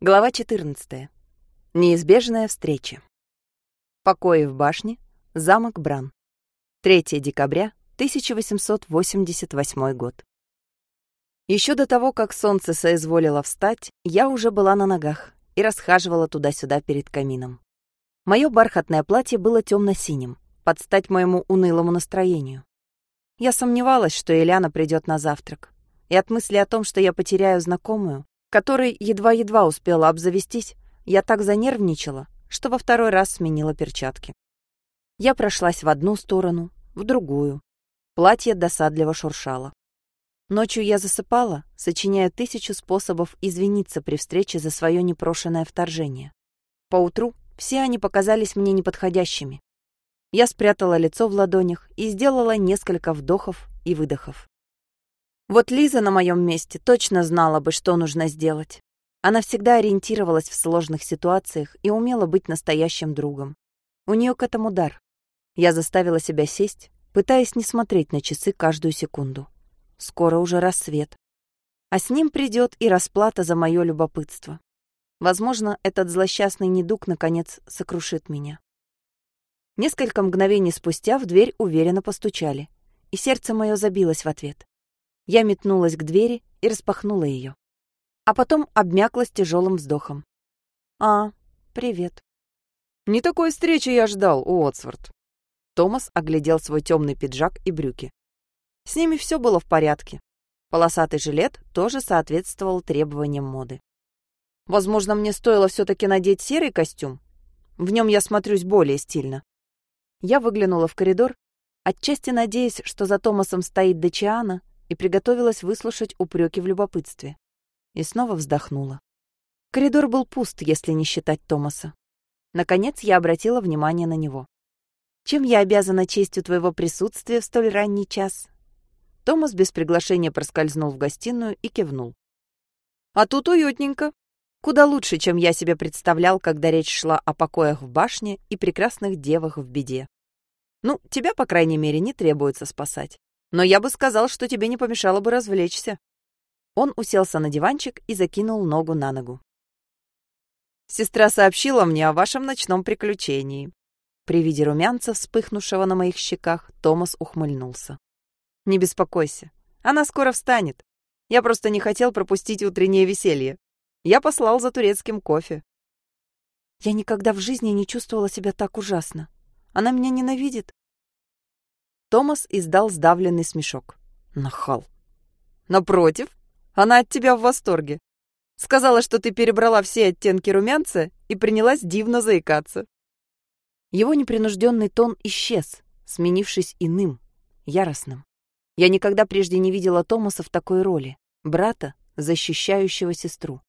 Глава 14. Неизбежная встреча. Покои в башне. Замок Бран. 3 декабря 1888 год. Еще до того, как солнце соизволило встать, я уже была на ногах и расхаживала туда-сюда перед камином. Мое бархатное платье было темно-синим, под стать моему унылому настроению. Я сомневалась, что Эляна придет на завтрак, и от мысли о том, что я потеряю знакомую, которой едва-едва успела обзавестись, я так занервничала, что во второй раз сменила перчатки. Я прошлась в одну сторону, в другую. Платье досадливо шуршало. Ночью я засыпала, сочиняя тысячу способов извиниться при встрече за свое непрошенное вторжение. Поутру все они показались мне неподходящими. Я спрятала лицо в ладонях и сделала несколько вдохов и выдохов. Вот Лиза на моем месте точно знала бы, что нужно сделать. Она всегда ориентировалась в сложных ситуациях и умела быть настоящим другом. У нее к этому дар. Я заставила себя сесть, пытаясь не смотреть на часы каждую секунду. Скоро уже рассвет. А с ним придет и расплата за мое любопытство. Возможно, этот злосчастный недуг, наконец, сокрушит меня. Несколько мгновений спустя в дверь уверенно постучали, и сердце мое забилось в ответ. Я метнулась к двери и распахнула ее. А потом обмякла с тяжелым вздохом. «А, привет». «Не такой встречи я ждал, Уотсворт». Томас оглядел свой темный пиджак и брюки. С ними все было в порядке. Полосатый жилет тоже соответствовал требованиям моды. Возможно, мне стоило все-таки надеть серый костюм. В нем я смотрюсь более стильно. Я выглянула в коридор, отчасти надеясь, что за Томасом стоит Дачиана, и приготовилась выслушать упреки в любопытстве. И снова вздохнула. Коридор был пуст, если не считать Томаса. Наконец я обратила внимание на него. «Чем я обязана честью твоего присутствия в столь ранний час?» Томас без приглашения проскользнул в гостиную и кивнул. «А тут уютненько. Куда лучше, чем я себе представлял, когда речь шла о покоях в башне и прекрасных девах в беде. Ну, тебя, по крайней мере, не требуется спасать. Но я бы сказал, что тебе не помешало бы развлечься». Он уселся на диванчик и закинул ногу на ногу. «Сестра сообщила мне о вашем ночном приключении». При виде румянца, вспыхнувшего на моих щеках, Томас ухмыльнулся. «Не беспокойся, она скоро встанет. Я просто не хотел пропустить утреннее веселье. Я послал за турецким кофе». Я никогда в жизни не чувствовала себя так ужасно. Она меня ненавидит. Томас издал сдавленный смешок. Нахал. Напротив, она от тебя в восторге. Сказала, что ты перебрала все оттенки румянца и принялась дивно заикаться. Его непринужденный тон исчез, сменившись иным, яростным. Я никогда прежде не видела Томаса в такой роли, брата, защищающего сестру.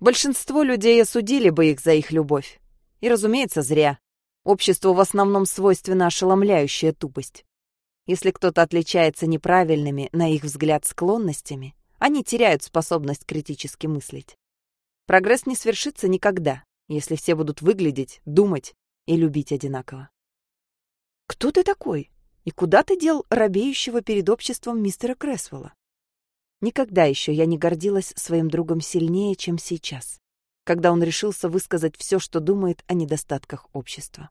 Большинство людей осудили бы их за их любовь. И, разумеется, зря. Обществу в основном свойственна ошеломляющая тупость. Если кто-то отличается неправильными, на их взгляд, склонностями, они теряют способность критически мыслить. Прогресс не свершится никогда, если все будут выглядеть, думать и любить одинаково. «Кто ты такой? И куда ты дел робеющего перед обществом мистера Кресвелла?» Никогда еще я не гордилась своим другом сильнее, чем сейчас, когда он решился высказать все, что думает о недостатках общества.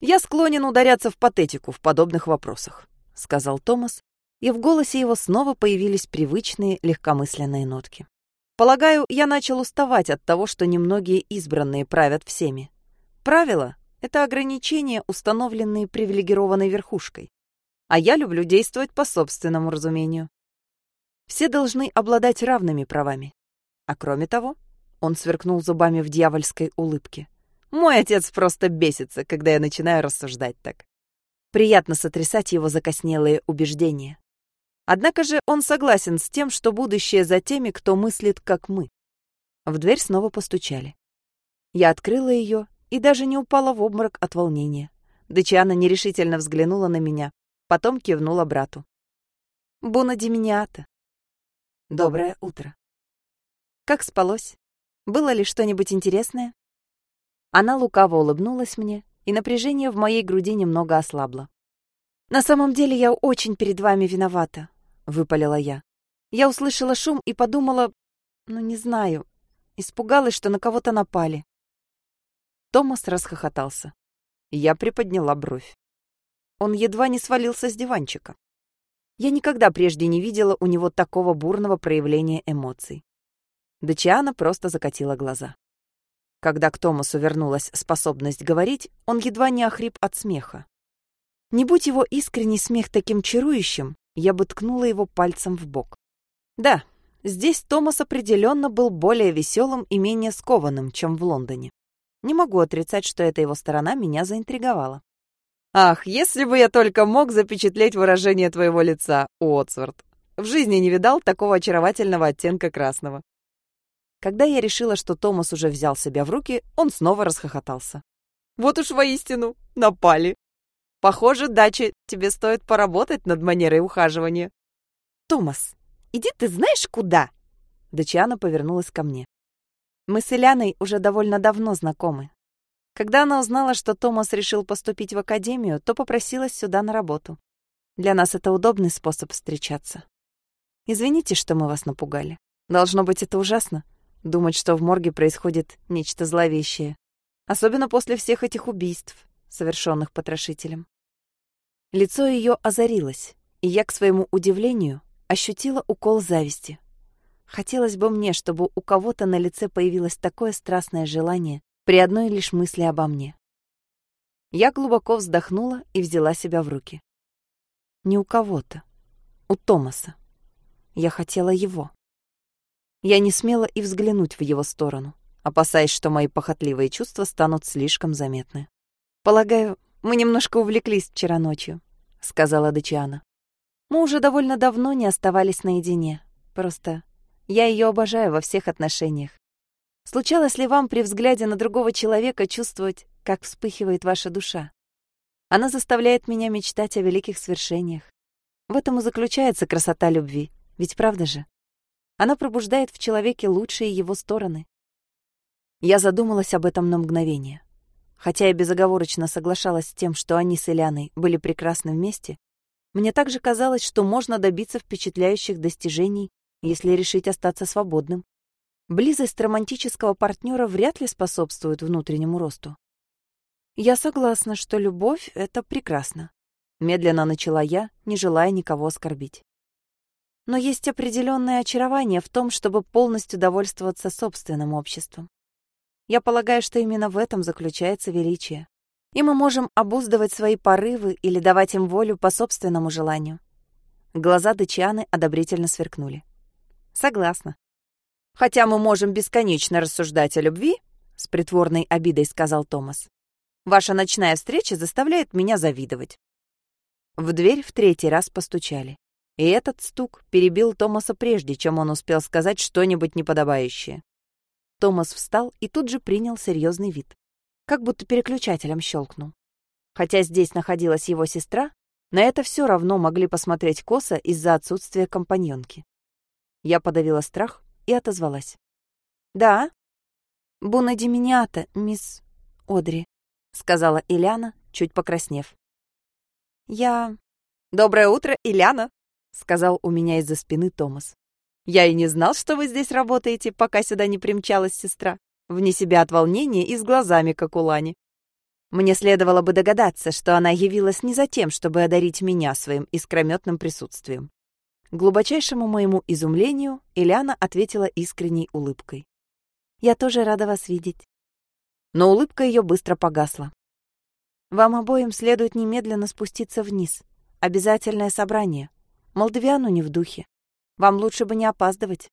«Я склонен ударяться в патетику в подобных вопросах», — сказал Томас, и в голосе его снова появились привычные легкомысленные нотки. «Полагаю, я начал уставать от того, что немногие избранные правят всеми. Правила — это ограничения, установленные привилегированной верхушкой. А я люблю действовать по собственному разумению. Все должны обладать равными правами. А кроме того, он сверкнул зубами в дьявольской улыбке. Мой отец просто бесится, когда я начинаю рассуждать так. Приятно сотрясать его закоснелые убеждения. Однако же он согласен с тем, что будущее за теми, кто мыслит, как мы. В дверь снова постучали. Я открыла ее и даже не упала в обморок от волнения. Дычана нерешительно взглянула на меня, потом кивнула брату. «Буна Деминиата». «Доброе утро». «Как спалось? Было ли что-нибудь интересное?» Она лукаво улыбнулась мне, и напряжение в моей груди немного ослабло. «На самом деле я очень перед вами виновата. — выпалила я. Я услышала шум и подумала... Ну, не знаю. Испугалась, что на кого-то напали. Томас расхохотался. Я приподняла бровь. Он едва не свалился с диванчика. Я никогда прежде не видела у него такого бурного проявления эмоций. Дачиана просто закатила глаза. Когда к Томасу вернулась способность говорить, он едва не охрип от смеха. Не будь его искренний смех таким чарующим, я бы ткнула его пальцем в бок. Да, здесь Томас определенно был более веселым и менее скованным, чем в Лондоне. Не могу отрицать, что эта его сторона меня заинтриговала. Ах, если бы я только мог запечатлеть выражение твоего лица, Уотсворт. В жизни не видал такого очаровательного оттенка красного. Когда я решила, что Томас уже взял себя в руки, он снова расхохотался. Вот уж воистину, напали. Похоже, дача, тебе стоит поработать над манерой ухаживания. Томас, иди ты знаешь куда? Дачиана повернулась ко мне. Мы с Иляной уже довольно давно знакомы, когда она узнала, что Томас решил поступить в академию, то попросилась сюда на работу. Для нас это удобный способ встречаться. Извините, что мы вас напугали. Должно быть, это ужасно — думать, что в морге происходит нечто зловещее. Особенно после всех этих убийств, совершенных потрошителем. Лицо ее озарилось, и я, к своему удивлению, ощутила укол зависти. Хотелось бы мне, чтобы у кого-то на лице появилось такое страстное желание при одной лишь мысли обо мне. Я глубоко вздохнула и взяла себя в руки. Не у кого-то, у Томаса. Я хотела его. Я не смела и взглянуть в его сторону, опасаясь, что мои похотливые чувства станут слишком заметны. «Полагаю, мы немножко увлеклись вчера ночью», — сказала Дачиана. «Мы уже довольно давно не оставались наедине. Просто я ее обожаю во всех отношениях. Случалось ли вам при взгляде на другого человека чувствовать, как вспыхивает ваша душа? Она заставляет меня мечтать о великих свершениях. В этом и заключается красота любви, ведь правда же? Она пробуждает в человеке лучшие его стороны. Я задумалась об этом на мгновение. Хотя я безоговорочно соглашалась с тем, что они с Иляной были прекрасны вместе, мне также казалось, что можно добиться впечатляющих достижений, если решить остаться свободным. Близость романтического партнера вряд ли способствует внутреннему росту. Я согласна, что любовь — это прекрасно. Медленно начала я, не желая никого оскорбить. Но есть определенное очарование в том, чтобы полностью довольствоваться собственным обществом. Я полагаю, что именно в этом заключается величие. И мы можем обуздывать свои порывы или давать им волю по собственному желанию. Глаза Дачианы одобрительно сверкнули. Согласна. Хотя мы можем бесконечно рассуждать о любви, с притворной обидой сказал Томас. Ваша ночная встреча заставляет меня завидовать. В дверь в третий раз постучали. И этот стук перебил Томаса прежде, чем он успел сказать что-нибудь неподобающее. Томас встал и тут же принял серьезный вид. Как будто переключателем щелкнул. Хотя здесь находилась его сестра, на это все равно могли посмотреть косо из-за отсутствия компаньонки. Я подавила страх и отозвалась. «Да?» «Буна Деминиата, мисс Одри», — сказала Ильяна, чуть покраснев. «Я...» «Доброе утро, Ильяна», — сказал у меня из-за спины Томас. «Я и не знал, что вы здесь работаете, пока сюда не примчалась сестра. Вне себя от волнения и с глазами, как у Лани. Мне следовало бы догадаться, что она явилась не за тем, чтобы одарить меня своим искрометным присутствием. К глубочайшему моему изумлению Ильяна ответила искренней улыбкой. «Я тоже рада вас видеть». Но улыбка ее быстро погасла. «Вам обоим следует немедленно спуститься вниз. Обязательное собрание. Молдавиану не в духе. Вам лучше бы не опаздывать».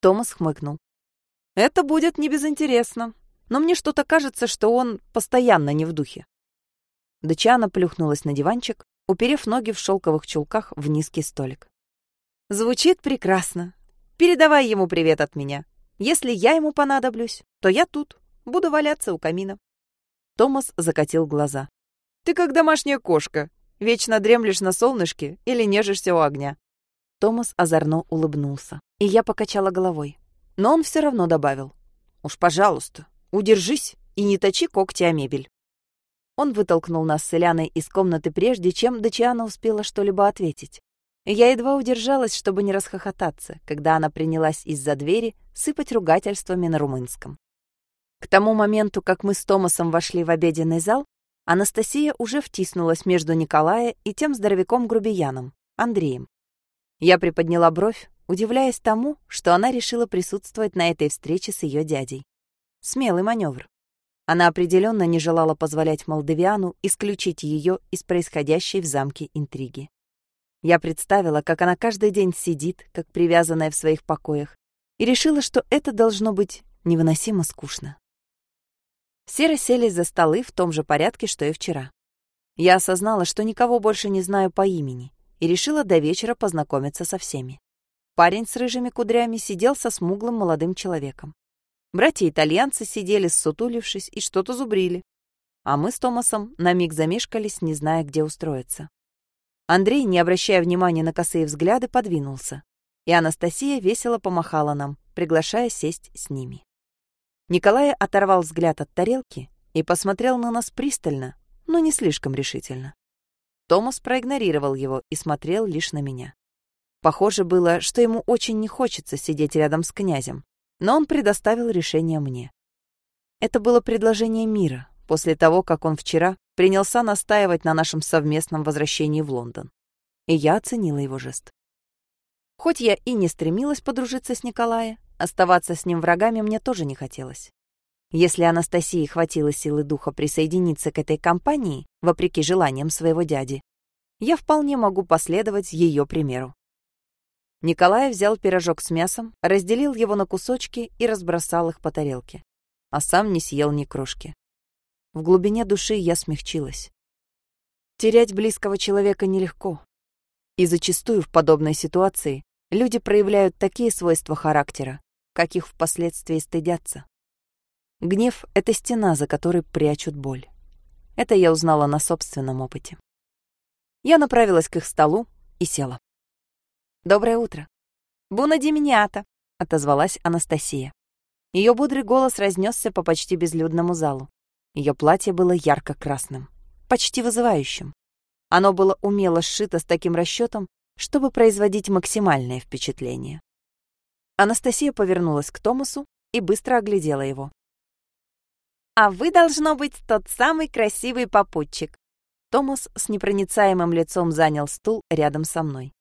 Томас хмыкнул. «Это будет не безинтересно, но мне что-то кажется, что он постоянно не в духе». Дачана плюхнулась на диванчик, уперев ноги в шелковых чулках в низкий столик. Звучит прекрасно. Передавай ему привет от меня. Если я ему понадоблюсь, то я тут, буду валяться у камина. Томас закатил глаза. Ты как домашняя кошка. Вечно дремлешь на солнышке или нежишься у огня. Томас озорно улыбнулся, и я покачала головой. Но он все равно добавил. «Уж, пожалуйста, удержись и не точи когти о мебель». Он вытолкнул нас с Эляной из комнаты прежде, чем Дачиана успела что-либо ответить. Я едва удержалась, чтобы не расхохотаться, когда она принялась из-за двери сыпать ругательствами на румынском. К тому моменту, как мы с Томасом вошли в обеденный зал, Анастасия уже втиснулась между Николая и тем здоровяком-грубияном, Андреем. Я приподняла бровь, удивляясь тому, что она решила присутствовать на этой встрече с ее дядей. Смелый маневр. Она определенно не желала позволять Молдавиану исключить ее из происходящей в замке интриги. Я представила, как она каждый день сидит, как привязанная в своих покоях, и решила, что это должно быть невыносимо скучно. Все расселись за столы в том же порядке, что и вчера. Я осознала, что никого больше не знаю по имени, и решила до вечера познакомиться со всеми. Парень с рыжими кудрями сидел со смуглым молодым человеком. Братья-итальянцы сидели, ссутулившись, и что-то зубрили. А мы с Томасом на миг замешкались, не зная, где устроиться. Андрей, не обращая внимания на косые взгляды, подвинулся, и Анастасия весело помахала нам, приглашая сесть с ними. Николай оторвал взгляд от тарелки и посмотрел на нас пристально, но не слишком решительно. Томас проигнорировал его и смотрел лишь на меня. Похоже было, что ему очень не хочется сидеть рядом с князем, но он предоставил решение мне. Это было предложение мира после того, как он вчера принялся настаивать на нашем совместном возвращении в Лондон. И я оценила его жест. Хоть я и не стремилась подружиться с Николаем, Оставаться с ним врагами мне тоже не хотелось. Если Анастасии хватило силы духа присоединиться к этой компании, вопреки желаниям своего дяди, я вполне могу последовать ее примеру. Николай взял пирожок с мясом, разделил его на кусочки и разбросал их по тарелке, а сам не съел ни крошки. В глубине души я смягчилась. Терять близкого человека нелегко. И зачастую в подобной ситуации люди проявляют такие свойства характера, как их впоследствии стыдятся. Гнев — это стена, за которой прячут боль. Это я узнала на собственном опыте. Я направилась к их столу и села. «Доброе утро». «Буна Деминиата», — отозвалась Анастасия. Ее бодрый голос разнесся по почти безлюдному залу. Ее платье было ярко-красным, почти вызывающим. Оно было умело сшито с таким расчетом, чтобы производить максимальное впечатление. Анастасия повернулась к Томасу и быстро оглядела его. «А вы, должно быть, тот самый красивый попутчик». Томас с непроницаемым лицом занял стул рядом со мной.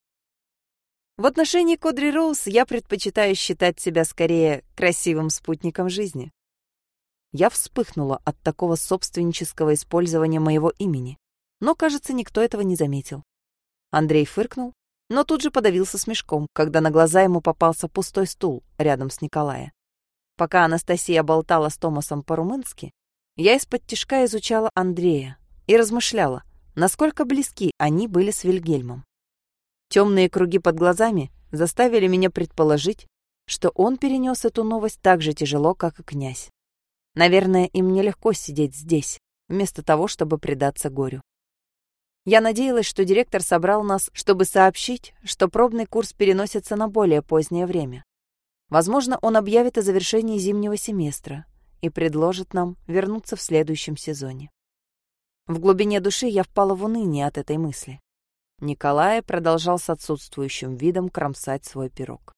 В отношении Кодри Роуз я предпочитаю считать себя скорее красивым спутником жизни. Я вспыхнула от такого собственнического использования моего имени, но, кажется, никто этого не заметил. Андрей фыркнул, но тут же подавился смешком, когда на глаза ему попался пустой стул рядом с Николая. Пока Анастасия болтала с Томасом по-румынски, я из-под тишка изучала Андрея и размышляла, насколько близки они были с Вильгельмом. Темные круги под глазами заставили меня предположить, что он перенес эту новость так же тяжело, как и князь. Наверное, им нелегко сидеть здесь, вместо того, чтобы предаться горю. Я надеялась, что директор собрал нас, чтобы сообщить, что пробный курс переносится на более позднее время. Возможно, он объявит о завершении зимнего семестра и предложит нам вернуться в следующем сезоне. В глубине души я впала в уныние от этой мысли. Николай продолжал с отсутствующим видом кромсать свой пирог.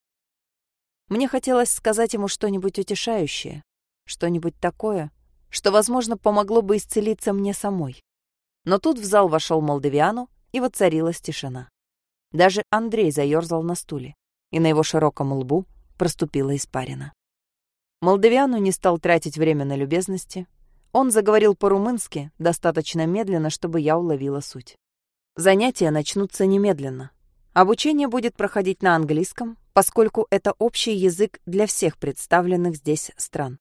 Мне хотелось сказать ему что-нибудь утешающее, что-нибудь такое, что, возможно, помогло бы исцелиться мне самой. Но тут в зал вошел Молдавиану, и воцарилась тишина. Даже Андрей заерзал на стуле, и на его широком лбу проступила испарина. Молдавиану не стал тратить время на любезности. Он заговорил по-румынски достаточно медленно, чтобы я уловила суть. Занятия начнутся немедленно. Обучение будет проходить на английском, поскольку это общий язык для всех представленных здесь стран.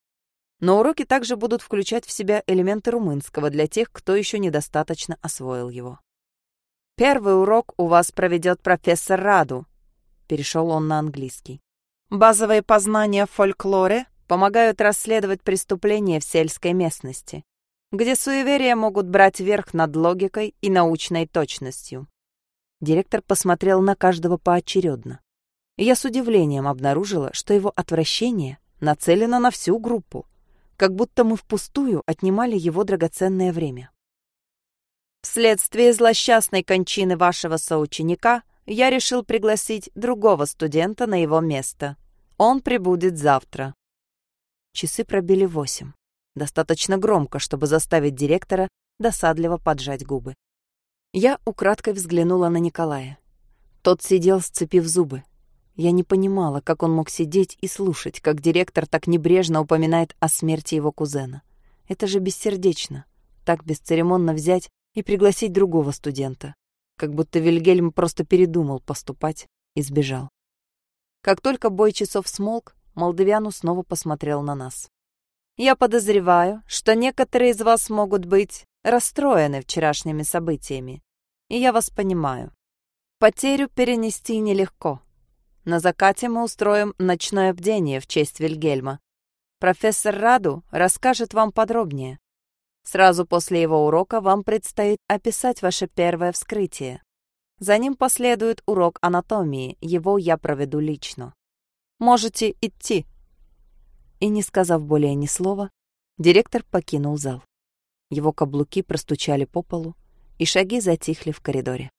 Но уроки также будут включать в себя элементы румынского для тех, кто еще недостаточно освоил его. «Первый урок у вас проведет профессор Раду», — перешел он на английский. «Базовые познания в фольклоре помогают расследовать преступления в сельской местности, где суеверия могут брать верх над логикой и научной точностью». Директор посмотрел на каждого поочередно. Я с удивлением обнаружила, что его отвращение нацелено на всю группу как будто мы впустую отнимали его драгоценное время. Вследствие злосчастной кончины вашего соученика я решил пригласить другого студента на его место. Он прибудет завтра». Часы пробили восемь. Достаточно громко, чтобы заставить директора досадливо поджать губы. Я украдкой взглянула на Николая. Тот сидел, сцепив зубы. Я не понимала, как он мог сидеть и слушать, как директор так небрежно упоминает о смерти его кузена. Это же бессердечно. Так бесцеремонно взять и пригласить другого студента. Как будто Вильгельм просто передумал поступать и сбежал. Как только бой часов смолк, Молдавиану снова посмотрел на нас. «Я подозреваю, что некоторые из вас могут быть расстроены вчерашними событиями, и я вас понимаю. Потерю перенести нелегко. На закате мы устроим ночное бдение в честь Вильгельма. Профессор Раду расскажет вам подробнее. Сразу после его урока вам предстоит описать ваше первое вскрытие. За ним последует урок анатомии, его я проведу лично. Можете идти». И, не сказав более ни слова, директор покинул зал. Его каблуки простучали по полу, и шаги затихли в коридоре.